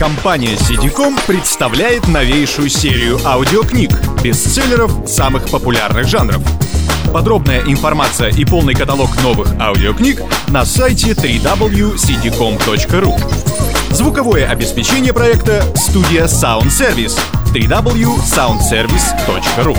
Компания CD.com представляет новейшую серию аудиокниг, бестселлеров самых популярных жанров. Подробная информация и полный каталог новых аудиокниг на сайте www.cdcom.ru Звуковое обеспечение проекта «Студия Sound Service» www.soundservice.ru